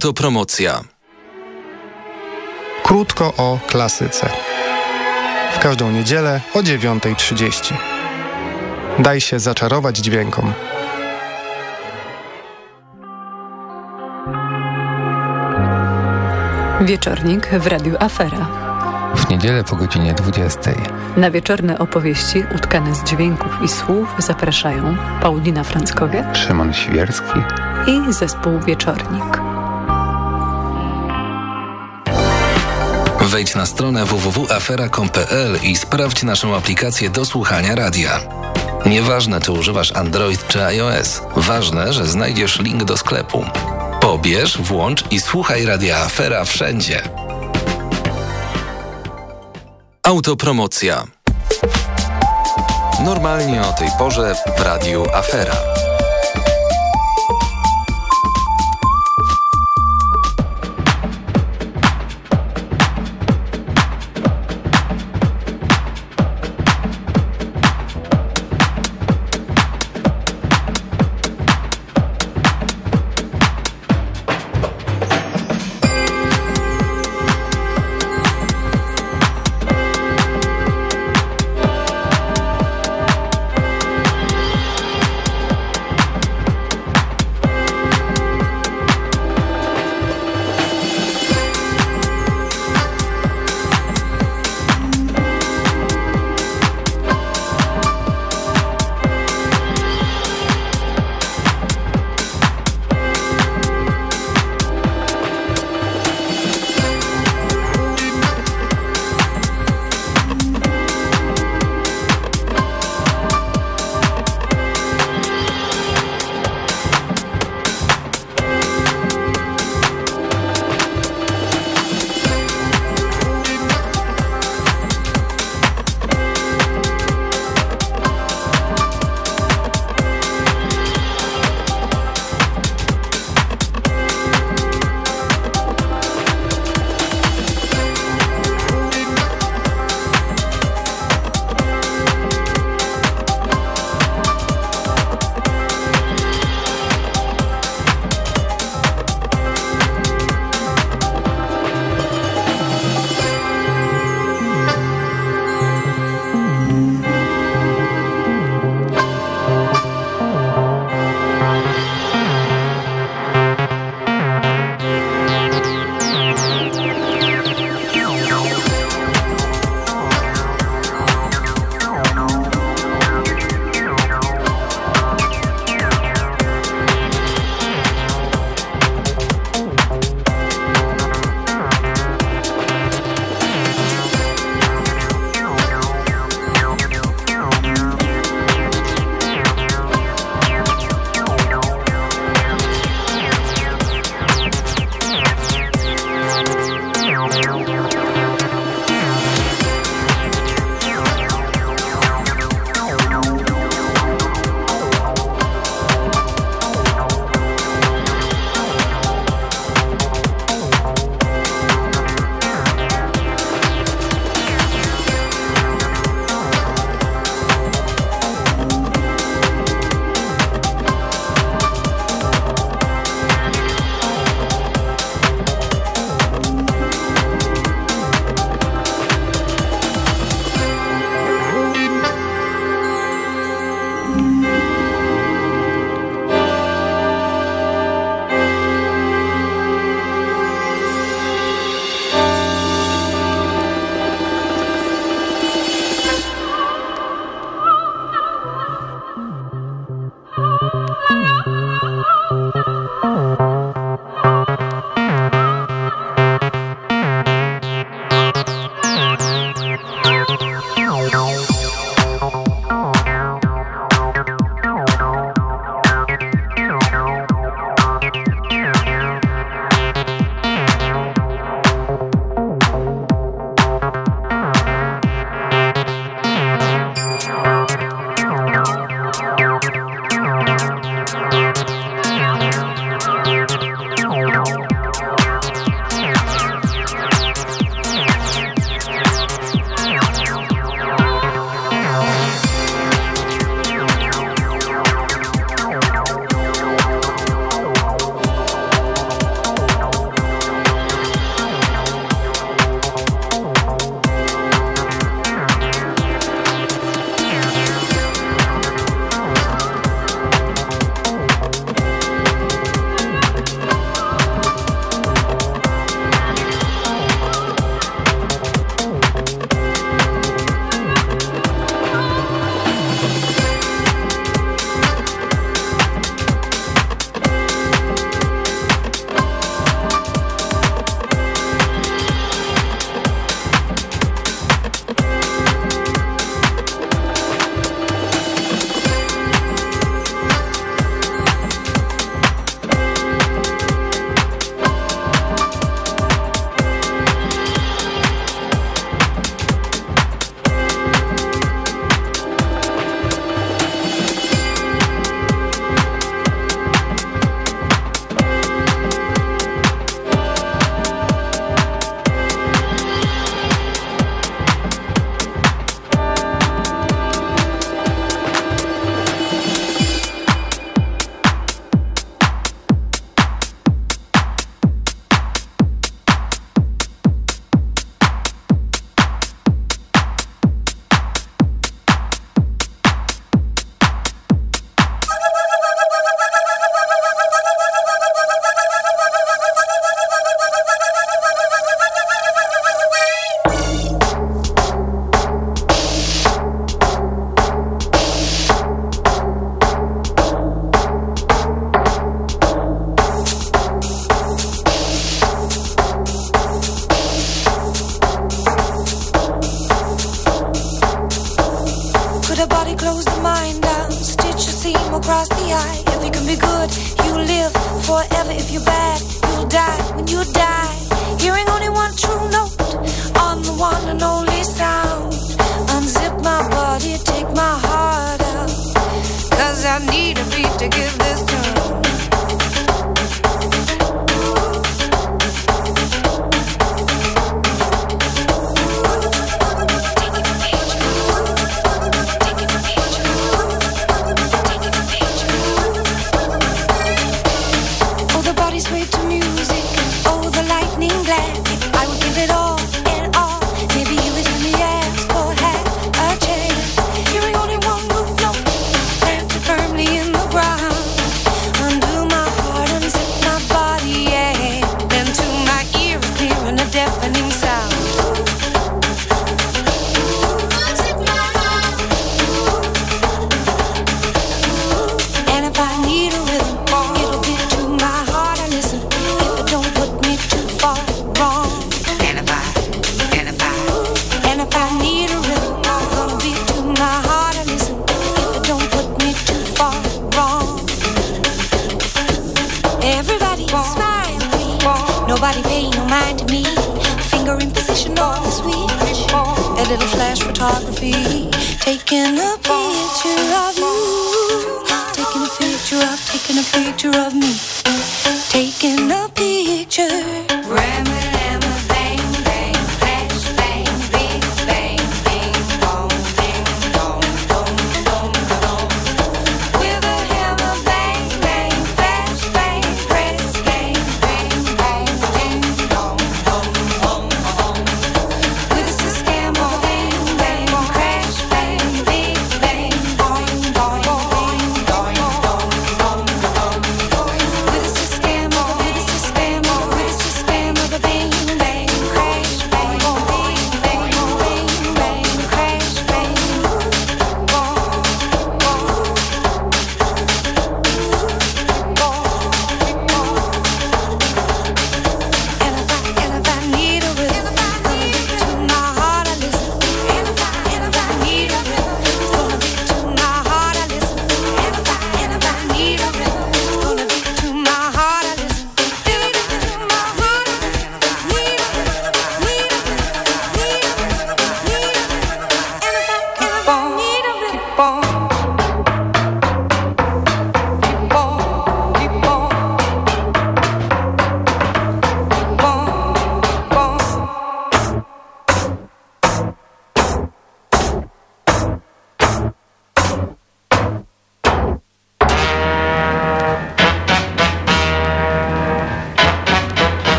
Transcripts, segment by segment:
Autopromocja. Krótko o klasyce. W każdą niedzielę o 9.30. Daj się zaczarować dźwiękom. Wieczornik w Radiu Afera. W niedzielę po godzinie 20. Na wieczorne opowieści utkane z dźwięków i słów zapraszają Paulina Franckowiak, Szymon Świerski i zespół Wieczornik. Wejdź na stronę www.afera.com.pl i sprawdź naszą aplikację do słuchania radia. Nieważne, czy używasz Android czy iOS, ważne, że znajdziesz link do sklepu. Pobierz, włącz i słuchaj radia Afera wszędzie. Autopromocja. Normalnie o tej porze w radiu Afera.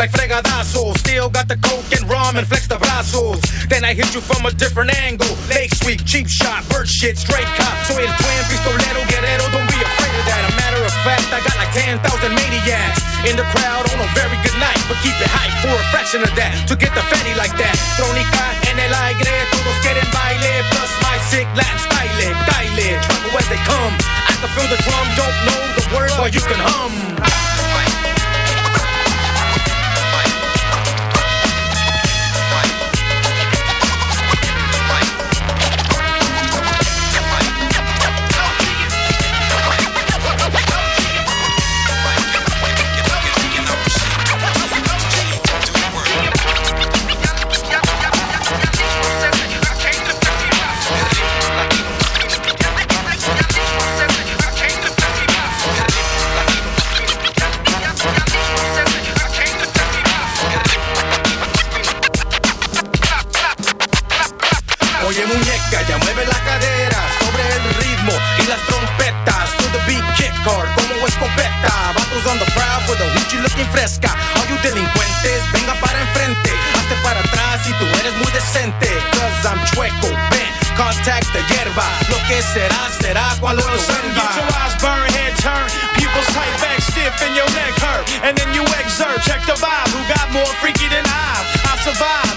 Like fregadazos. Still got the coke and rum and flex the brazos. Then I hit you from a different angle. Lake Sweep, cheap shot, bird shit, straight cop. So el twin pistolero guerrero, don't be afraid of that. A matter of fact, I got like 10,000 maniacs in the crowd on a very good night. But keep it hype for a fraction of that to get the fatty like that. Tronica en el aire, todos quieren baile. Plus my sick Latin style, Kyle, trouble as they come. I can feel the drum, don't know the word, but you can hum. Cuando lo vuelva. Get your eyes burn, head turn, pupils tight back stiff and your neck hurt. And then you exert, check the vibe, who got more freaky than I? I survived,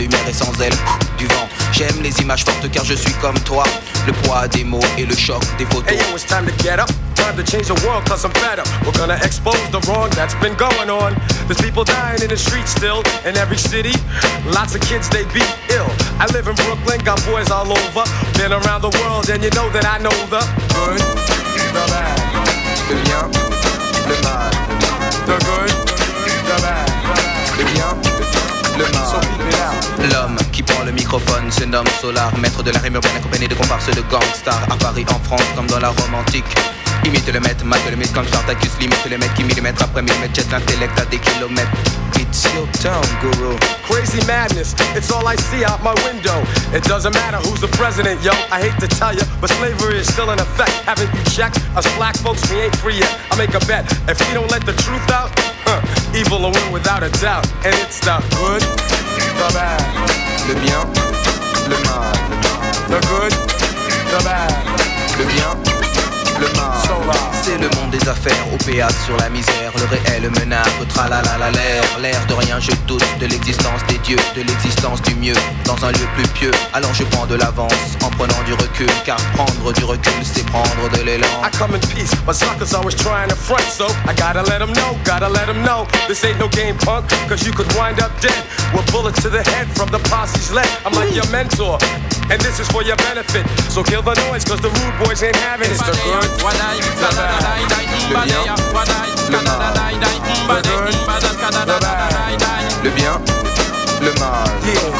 lumière et sans elle du vent. J'aime les images fortes car je suis comme toi. Le poids des mots et le choc des photos. Hey it's time to get up. Time to change the world cause I'm up. We're gonna expose the wrong that's been going on. There's people dying in the streets still in every city. Lots of kids they be ill. I live in Brooklyn, got boys all over. Been around the world and you know that I know the good, the bad, Le bien, le mal. the good, the bad, Le bien, So mal. L'homme qui prend le microphone se nomme Solar, maître de la rime urbaine accompagné de comparses de gangsters à Paris, en France, comme dans la Rome antique. Imite le maître, mate le mythe comme Spartacus, limite le mec qui millimètre après millimètre, jette l'intellect à des kilomètres. It's your town, guru. Crazy madness, it's all I see out my window. It doesn't matter who's the president, yo. I hate to tell you, but slavery is still in effect. Haven't you checked? Us black folks, we ain't free yet. I make a bet. If we don't let the truth out, huh, evil will win without a doubt. And it's the good, the bad, Le bien, le mal. the good, the bad. Le bien, le mal. C'est le monde des affaires, au péage sur la misère, le réel menace, tralala l'air, l'air de rien, je doute de l'existence des dieux, de l'existence du mieux, dans un lieu plus pieux. Alors je prends de l'avance, en prenant du recul, car prendre du recul, c'est prendre de l'élan. I come in peace, but suckers always trying to front, so I gotta let them know, gotta let them know. This ain't no game, punk, cause you could wind up dead with bullets to the head from the posse's leg. I'm like your mentor, and this is for your benefit. So kill the noise, cause the rude boys ain't having it. It's the good, the bad, Le bien, le mal. Le bien, le mal.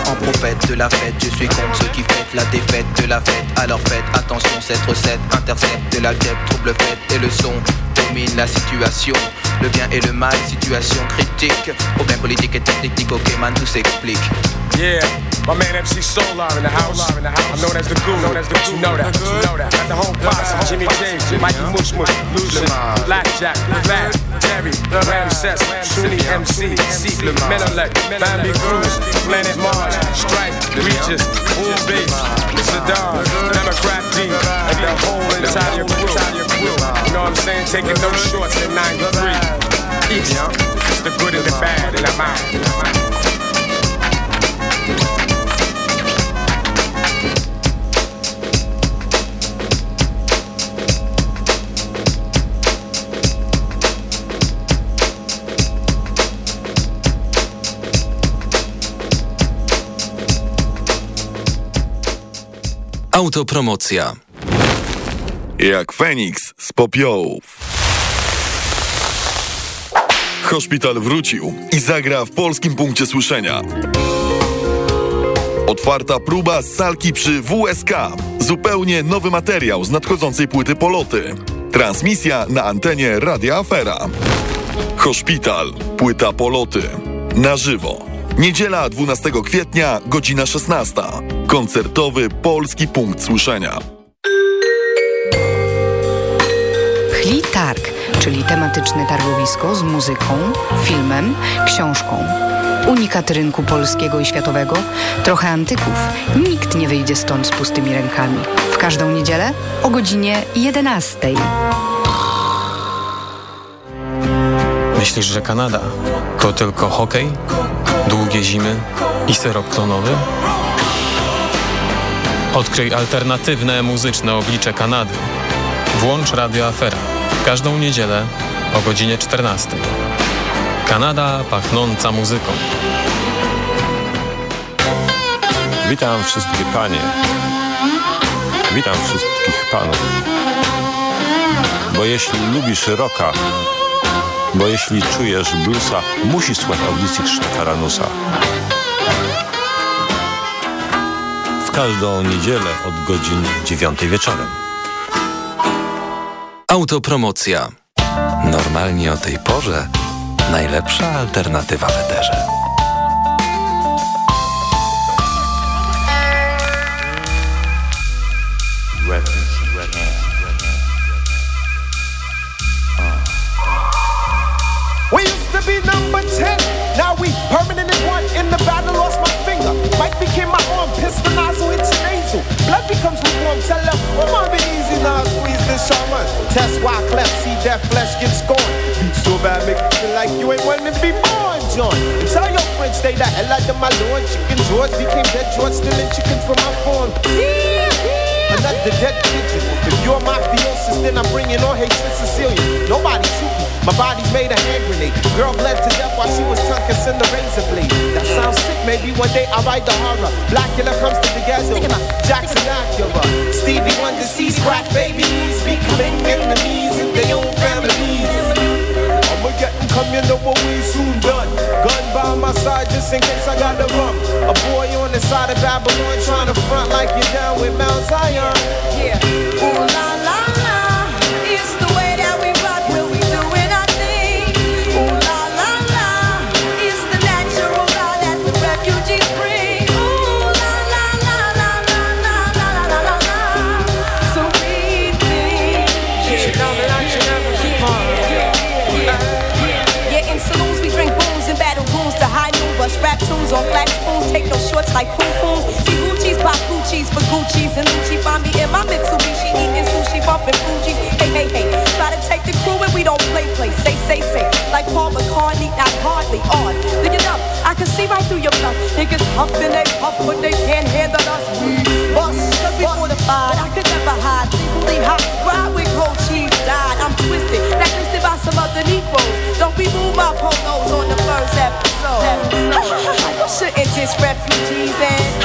En prophète de la fête, je suis contre ceux qui fêtent la défaite de la fête. Alors faites attention, cette recette intercepte de l'algèbre, trouble fête et le son domine la situation. Le bien et le mal, situation critique. Problème politique et technique, ok man, tout s'explique. Yeah, my man MC Solar in the house. I'm known as the guru. Known as the guru. You know that. You know that. Got the whole posse. Jimmy James, Mikey Mush Mush, Lucian, Blackjack, Vat, Terry, Ramses, Sunni MC, C, Menelec, Bambi Cruz, Planet Mars, Stripe, Regis, Bull Base, Saddam, Democrat D, and the whole entire crew. You know what I'm saying? Taking no shorts in 93. Peace. It's the good and the bad, and I'm out. Autopromocja. Jak Feniks z popiołów. Hospital wrócił i zagra w polskim punkcie słyszenia. Otwarta próba salki przy WSK. Zupełnie nowy materiał z nadchodzącej płyty Poloty. Transmisja na antenie Radia Afera. Hospital. Płyta Poloty. Na żywo. Niedziela 12 kwietnia, godzina 16. Koncertowy Polski Punkt Słyszenia. Chli Targ, czyli tematyczne targowisko z muzyką, filmem, książką. Unikat rynku polskiego i światowego, trochę antyków. Nikt nie wyjdzie stąd z pustymi rękami. W każdą niedzielę o godzinie 11. Myślisz, że Kanada to tylko hokej, długie zimy i syrop klonowy? Odkryj alternatywne muzyczne oblicze Kanady. Włącz Radio Afera. Każdą niedzielę o godzinie 14. Kanada pachnąca muzyką. Witam wszystkie panie. Witam wszystkich panów. Bo jeśli lubisz rocka, bo jeśli czujesz bluesa, musisz słuchać audycji Krzysztofa Ranusa. W każdą niedzielę od godzin 9 wieczorem. Autopromocja. Normalnie o tej porze najlepsza alternatywa w eterze. Became my arm, pistol nozzle, hits nasal. Blood becomes lukewarm, tell them, oh, my be easy now, squeeze this shaman. Test why cleft, see that flesh get scorned. Beat so bad, make you feel like you ain't wanting to be born, John. And tell your friends, stay the hell out of my lord. Chicken George became dead George, stealing chickens from my farm. Another dead pigeon. If you're mafiosis, then I'm bringing on hatred Sicilian. Nobody shoot. My body's made a hand grenade. Girl bled to death while she was tongue kissing the razor blade. That sounds sick. Maybe one day I'll write the horror. Blackula comes to the ghetto. Jackson Acura. Stevie Wonder sees crack babies becoming enemies in their own families. I'ma get them come, you know what we soon done. Gun by my side just in case I got the rum. A boy on the side of Babylon trying to front like you're down with Mount Zion. Yeah. Ooh rap on flat spoons. Take no shorts like poom pooms. See Gucci's pop Gucci's for Gucci's and Lucci. Find me in my Mitsubishi eating sushi, bumping Fuji. Hey, hey, hey. Try to take the crew and we don't play, play. Say, say, say. Like Paul McCartney, not hardly on. Look it up. I can see right through your bluff. Niggas huffing, they puff, but they can't handle us. We bust. Cause we fortified. I could never hide. Secretly hot. Ride with cold cheese. Died. I'm twisted. Blacklisted by some other Negroes. Don't be moved by polos on the first episode. Marxist refugees and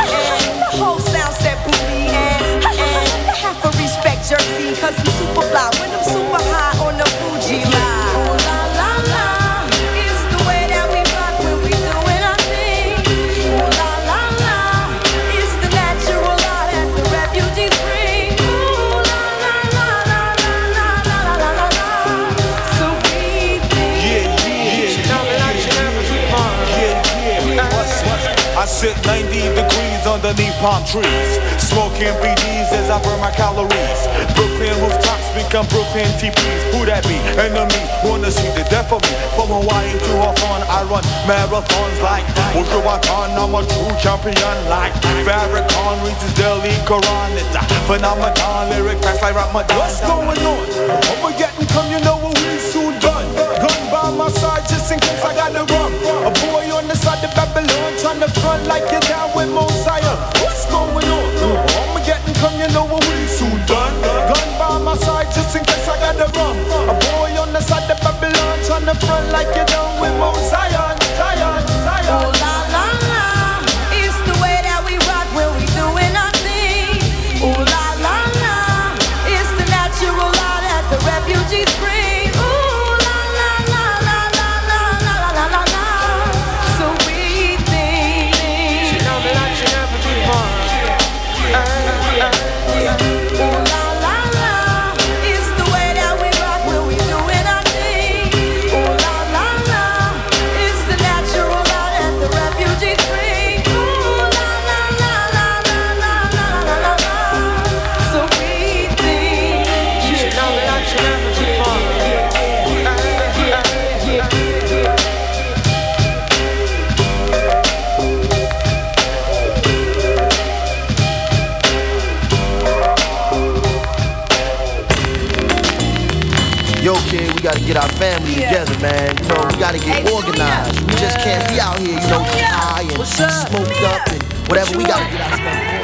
palm trees, smoking BDs as I burn my calories. Brooklyn rooftops become Brooklyn TPs. Who that be? Enemy wanna see the death of me. From Hawaii to Hawthorne, I run marathons like Ultrawaton. I'm a true champion like Farrakhan reads his daily Quran. It's a phenomenon, lyric fast like Ramadan. What's going on? Get come, you know what we soon done. Gun by my side just in case I gotta rum. A boy on the side of Babylon trying to front like you're down with Mosiah. Come, you know what we soon done. Gun by my side just in case I got the rum. A boy on the side of Babylon trying to front like you're down with Mosiah. And smoked up and whatever. We gotta get our stuff.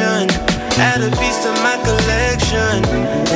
Add a piece to my collection.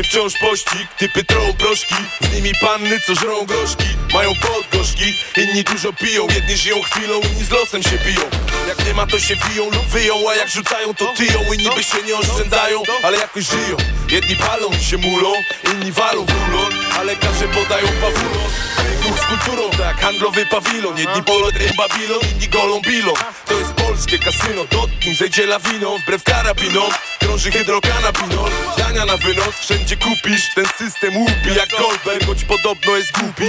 Gdzie wciąż pościg Typy trołą proszki, z nimi panny, co żrą groszki. Mają podgorzki, inni dużo piją. Jedni żyją chwilą, inni z losem się biją Jak nie ma to się wiją lub wyją A jak rzucają to tyją. Inni by się nie oszczędzają, ale jakoś żyją. Jedni palą i się mulą, inni walą w rulon A lekarze podają pawulon Duch z kulturą, tak handlowy pawilon. Jedni polodrym Babilon, inni golą bilą. To jest polskie kasyno, dotknij, zejdzie lawiną. Wbrew karabinom, krąży hydrokanabinol Dania na wynos, wszędzie kupisz Ten system łupi. Jak Goldberg Choć podobno jest głupi.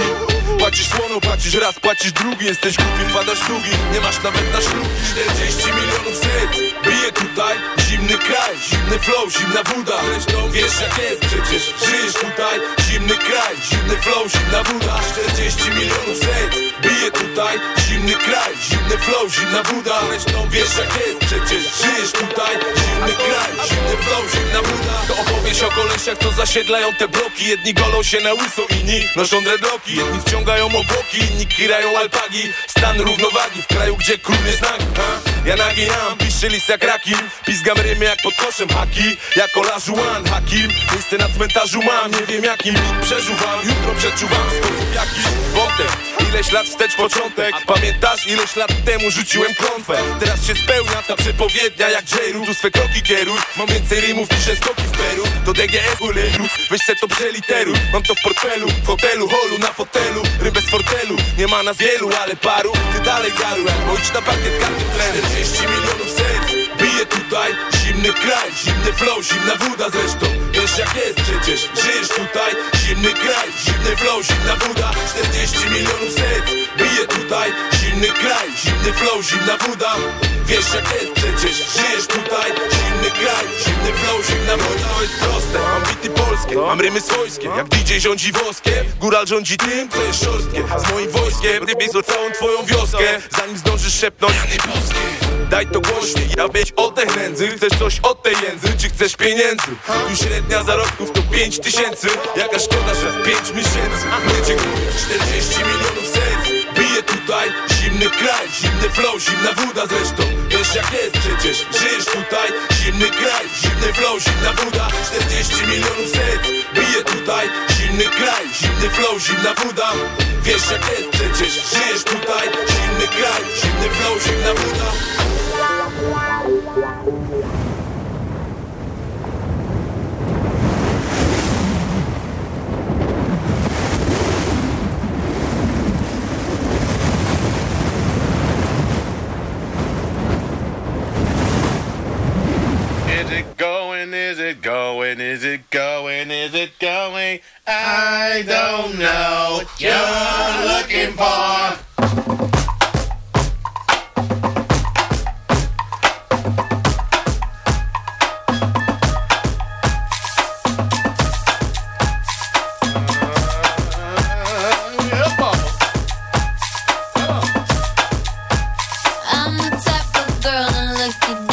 Płacisz słoną, płacisz raz, płacisz drugi Jesteś głupi, wpadasz w długi Nie masz nawet na ślub 40 milionów serc Bije tutaj, zimny kraj Zimny flow, zimna woda. Zresztą wiesz jak jest. Przecież Żyjesz tutaj, zimny kraj Zimny flow, zimna woda. 40 milionów serc Bije tutaj, zimny kraj Zimny flow, zimna woda. Zresztą wiesz jak jest. Przecież Żyjesz tutaj, zimny kraj Zimny flow, zimna woda. To opowieść o kolesiach, co zasiedlają te bloki. Jedni golą się na łyso, inni noszą dreadlocki. Jedni wciągają obłoki, inni kirają alpagi. Stan równowagi w kraju, gdzie król jest nagi. ha? Ja nagi mam, piszę list jak rakim. Pizgam rymy jak pod koszem haki. Jak Olajuan Hakim. Miejsce na cmentarzu mam, nie wiem jakim. Przeżuwam, jutro przeczuwam. Sposób jaki? Potem, ileś lat wstecz początek. Pamiętasz ileś lat temu rzuciłem klątwę. Teraz się spełnia ta przepowiednia jak J-Ru Tu swe kroki kieruj, mam więcej rymów niż skoki w Peru. To DGF ulerów, weź se to przeliteruj. Mam to w portfelu, w hotelu, holu, na fotelu. Rym bez fortelu, nie ma nas wielu, ale paru. Ty dalej garu, bo idź na parkiet karty tlen 40 milionów bije tutaj. Zimny kraj, zimny flow, zimna woda zresztą. Wiesz jak jest przecież, żyjesz tutaj. Zimny kraj, zimny flow, zimna woda. 40 milionów serc, bije tutaj. Zimny kraj, zimny flow, zimna woda. Wiesz jak jest przecież, żyjesz tutaj. Zimny kraj, zimny flow, zimna woda. To jest proste, mam bity polskie, mam rymy swojskie. Jak DJ rządzi woskie, góral rządzi tym, co jest szorstkie. Z moim wojskiem, rybiej całą twoją wioskę. Zanim zdążysz szepnąć, nie boskie Daj to głośniej, ja być oddech nędzy. Chcesz coś od tej jędzy, czy chcesz pieniędzy? Tu średnia zarobków to 5 tysięcy. Jaka szkoda, że w 5 miesięcy. Dziękuję 40 milionów serc. Bije tutaj zimny kraj Zimny flow, zimna woda. Zresztą Wiesz jak jest przecież, żyjesz tutaj. Zimny kraj, zimny flow, zimna woda. 40 milionów serc. Bije tutaj zimny kraj Zimny flow, zimna woda. Wiesz jak jest przecież, żyjesz tutaj. Zimny kraj, zimny flow, zimna woda? Is it going? Is it going? Is it going? Is it going? I don't know what you're looking for.